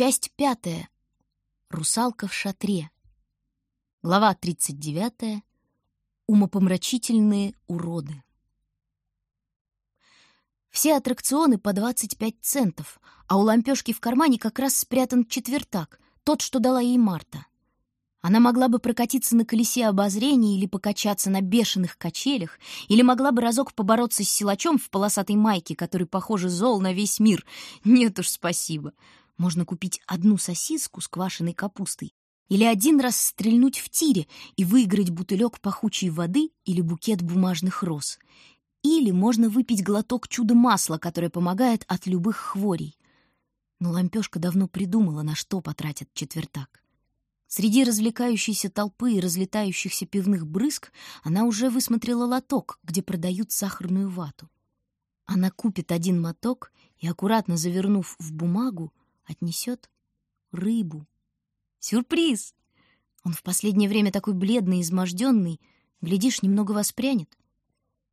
Часть пятая. Русалка в шатре. Глава 39. Умопомрачительные уроды. Все аттракционы по 25 центов, а у лампёшки в кармане как раз спрятан четвертак, тот, что дала ей Марта. Она могла бы прокатиться на колесе обозрения или покачаться на бешеных качелях, или могла бы разок побороться с силачом в полосатой майке, который, похоже, зол на весь мир. Нет уж, спасибо. Можно купить одну сосиску с квашеной капустой или один раз стрельнуть в тире и выиграть бутылек пахучей воды или букет бумажных роз. Или можно выпить глоток чудо-масла, которое помогает от любых хворей. Но лампёшка давно придумала, на что потратит четвертак. Среди развлекающейся толпы и разлетающихся пивных брызг она уже высмотрела лоток, где продают сахарную вату. Она купит один моток и, аккуратно завернув в бумагу, отнесет рыбу. Сюрприз! Он в последнее время такой бледный изможденный, глядишь, немного воспрянет.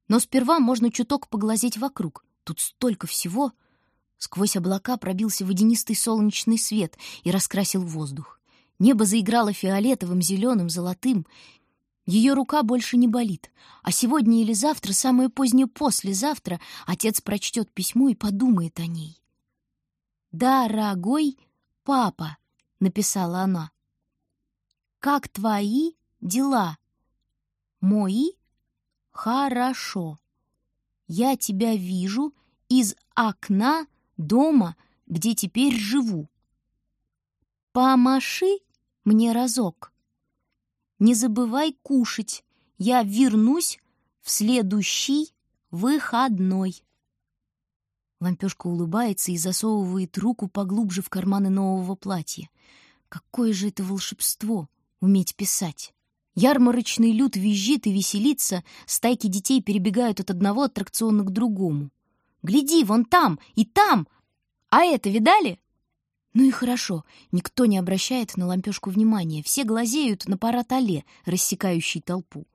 Но сперва можно чуток поглазеть вокруг. Тут столько всего. Сквозь облака пробился водянистый солнечный свет и раскрасил воздух. Небо заиграло фиолетовым, зеленым, золотым. Ее рука больше не болит. А сегодня или завтра, самое позднее послезавтра, отец прочтет письмо и подумает о ней. «Дорогой папа», — написала она, — «как твои дела?» «Мои? Хорошо. Я тебя вижу из окна дома, где теперь живу. Помаши мне разок. Не забывай кушать. Я вернусь в следующий выходной. Лампёшка улыбается и засовывает руку поглубже в карманы нового платья. Какое же это волшебство — уметь писать! Ярмарочный люд визжит и веселится, стайки детей перебегают от одного аттракциона к другому. «Гляди, вон там и там! А это видали?» Ну и хорошо, никто не обращает на лампёшку внимания, все глазеют на парад алле, рассекающий толпу.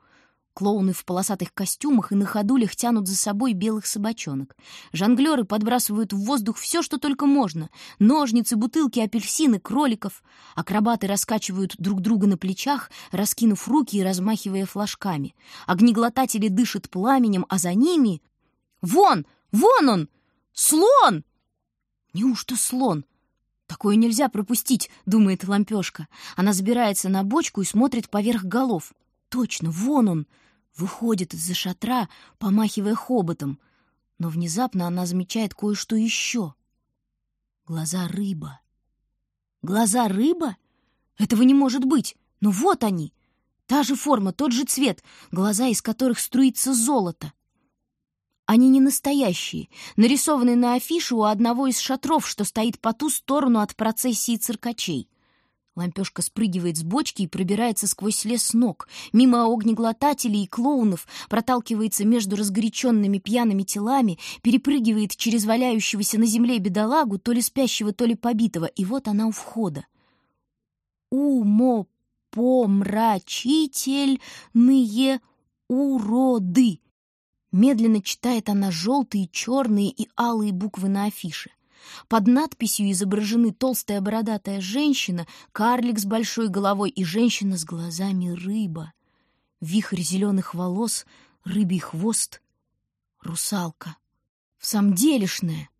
Клоуны в полосатых костюмах и на ходулях тянут за собой белых собачонок. Жонглеры подбрасывают в воздух все, что только можно. Ножницы, бутылки, апельсины, кроликов. Акробаты раскачивают друг друга на плечах, раскинув руки и размахивая флажками. Огнеглотатели дышат пламенем, а за ними... Вон! Вон он! Слон! Неужто слон? Такое нельзя пропустить, думает лампёшка. Она забирается на бочку и смотрит поверх голов. Точно, вон он! Выходит из-за шатра, помахивая хоботом. Но внезапно она замечает кое-что еще. Глаза рыба. Глаза рыба? Этого не может быть. Но вот они. Та же форма, тот же цвет, глаза из которых струится золото. Они не настоящие, нарисованные на афише у одного из шатров, что стоит по ту сторону от процессии циркачей. Лампёшка спрыгивает с бочки и пробирается сквозь лес ног, мимо огнеглотателей и клоунов, проталкивается между разгоряченными пьяными телами, перепрыгивает через валяющегося на земле бедолагу, то ли спящего, то ли побитого, и вот она у входа. «Умопомрачительные уроды!» Медленно читает она желтые, черные и алые буквы на афише. Под надписью изображены толстая бородатая женщина, карлик с большой головой и женщина с глазами рыба. Вихрь зеленых волос, рыбий хвост, русалка. В самом делешная.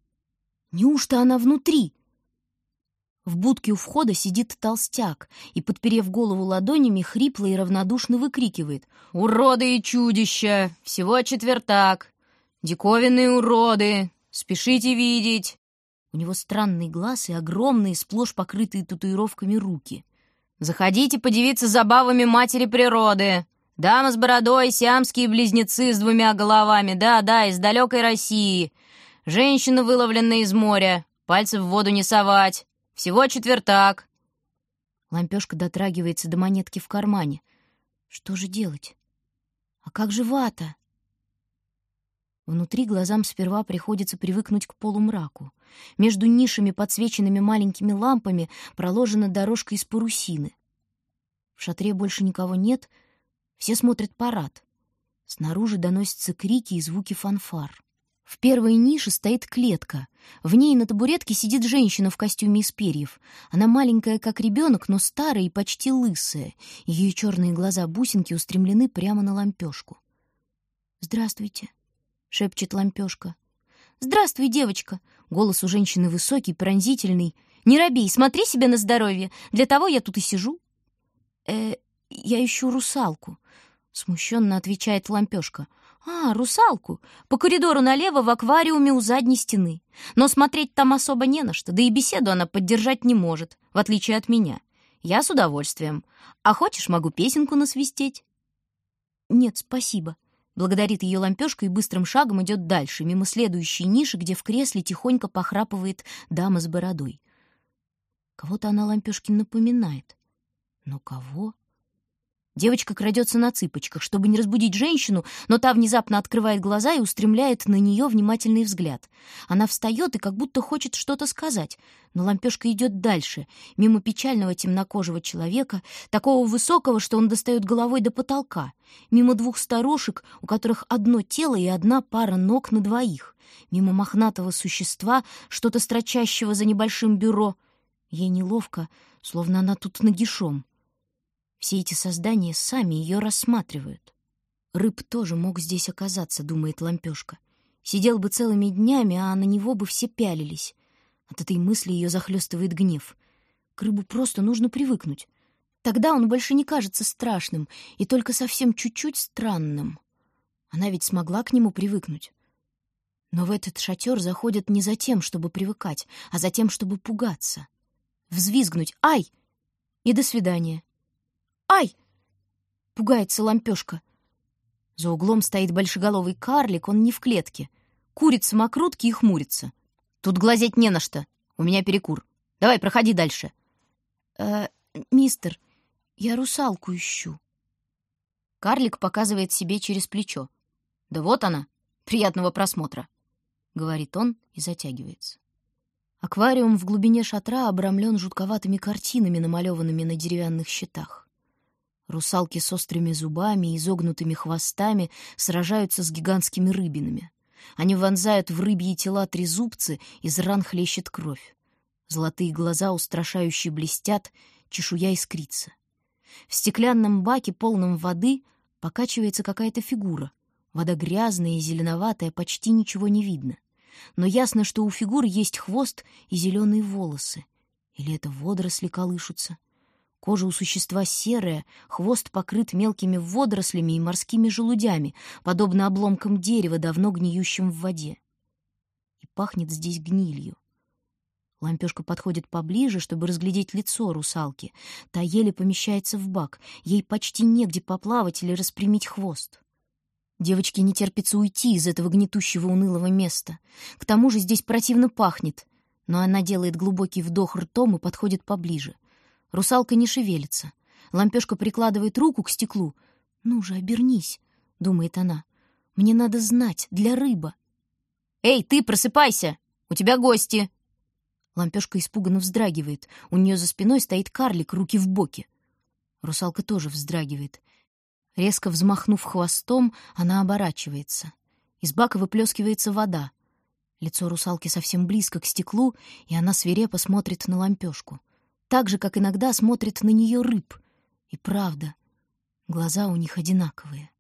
Неужто она внутри? В будке у входа сидит толстяк и, подперев голову ладонями, хрипло и равнодушно выкрикивает. «Уроды и чудища! Всего четвертак! Диковинные уроды! Спешите видеть!» У него странный глаз и огромные, сплошь покрытые татуировками руки. «Заходите подивиться забавами матери природы! Дама с бородой, сиамские близнецы с двумя головами, да-да, из далекой России! Женщина, выловленная из моря, пальцы в воду не совать!» Всего четвертак. Лампёшка дотрагивается до монетки в кармане. Что же делать? А как же вата? Внутри глазам сперва приходится привыкнуть к полумраку. Между нишами, подсвеченными маленькими лампами, проложена дорожка из парусины. В шатре больше никого нет, все смотрят парад. Снаружи доносятся крики и звуки фанфар. В первой нише стоит клетка. В ней на табуретке сидит женщина в костюме из перьев. Она маленькая, как ребенок, но старая и почти лысая. Ее черные глаза-бусинки устремлены прямо на лампешку. «Здравствуйте», — шепчет лампешка. «Здравствуй, девочка!» Голос у женщины высокий, пронзительный. «Не робей, смотри себе на здоровье. Для того я тут и сижу». «Э, я ищу русалку», — смущенно отвечает лампешка. «А, русалку. По коридору налево в аквариуме у задней стены. Но смотреть там особо не на что, да и беседу она поддержать не может, в отличие от меня. Я с удовольствием. А хочешь, могу песенку насвистеть?» «Нет, спасибо», — благодарит ее лампешка и быстрым шагом идет дальше, мимо следующей ниши, где в кресле тихонько похрапывает дама с бородой. Кого-то она лампешке напоминает. Но кого? Девочка крадется на цыпочках, чтобы не разбудить женщину, но та внезапно открывает глаза и устремляет на нее внимательный взгляд. Она встает и как будто хочет что-то сказать, но лампешка идет дальше, мимо печального темнокожего человека, такого высокого, что он достает головой до потолка, мимо двух старушек, у которых одно тело и одна пара ног на двоих, мимо мохнатого существа, что-то строчащего за небольшим бюро. Ей неловко, словно она тут нагишом. Все эти создания сами ее рассматривают. Рыб тоже мог здесь оказаться, думает лампешка. Сидел бы целыми днями, а на него бы все пялились. От этой мысли ее захлестывает гнев. К рыбу просто нужно привыкнуть. Тогда он больше не кажется страшным и только совсем чуть-чуть странным. Она ведь смогла к нему привыкнуть. Но в этот шатер заходят не за тем, чтобы привыкать, а за тем, чтобы пугаться. Взвизгнуть «Ай!» и «До свидания». «Ай!» — пугается лампешка. За углом стоит большеголовый карлик, он не в клетке. Курит самокрутки и хмурится. «Тут глазеть не на что. У меня перекур. Давай, проходи дальше». «Э, мистер, я русалку ищу». Карлик показывает себе через плечо. «Да вот она. Приятного просмотра», — говорит он и затягивается. Аквариум в глубине шатра обрамлен жутковатыми картинами, намалеванными на деревянных щитах. Русалки с острыми зубами и изогнутыми хвостами сражаются с гигантскими рыбинами. Они вонзают в рыбьи тела трезубцы, из ран хлещет кровь. Золотые глаза устрашающе блестят, чешуя искрится. В стеклянном баке, полном воды, покачивается какая-то фигура. Вода грязная и зеленоватая, почти ничего не видно. Но ясно, что у фигуры есть хвост и зеленые волосы. Или это водоросли колышутся — Кожа у существа серая, хвост покрыт мелкими водорослями и морскими желудями, подобно обломкам дерева, давно гниющим в воде. И пахнет здесь гнилью. Лампешка подходит поближе, чтобы разглядеть лицо русалки. Та еле помещается в бак. Ей почти негде поплавать или распрямить хвост. Девочке не терпится уйти из этого гнетущего унылого места. К тому же здесь противно пахнет. Но она делает глубокий вдох ртом и подходит поближе — Русалка не шевелится. Лампешка прикладывает руку к стеклу. «Ну же, обернись», — думает она. «Мне надо знать, для рыба». «Эй, ты, просыпайся! У тебя гости!» Лампешка испуганно вздрагивает. У нее за спиной стоит карлик, руки в боки. Русалка тоже вздрагивает. Резко взмахнув хвостом, она оборачивается. Из бака выплескивается вода. Лицо русалки совсем близко к стеклу, и она свирепо смотрит на лампешку так же, как иногда смотрит на нее рыб. И правда, глаза у них одинаковые.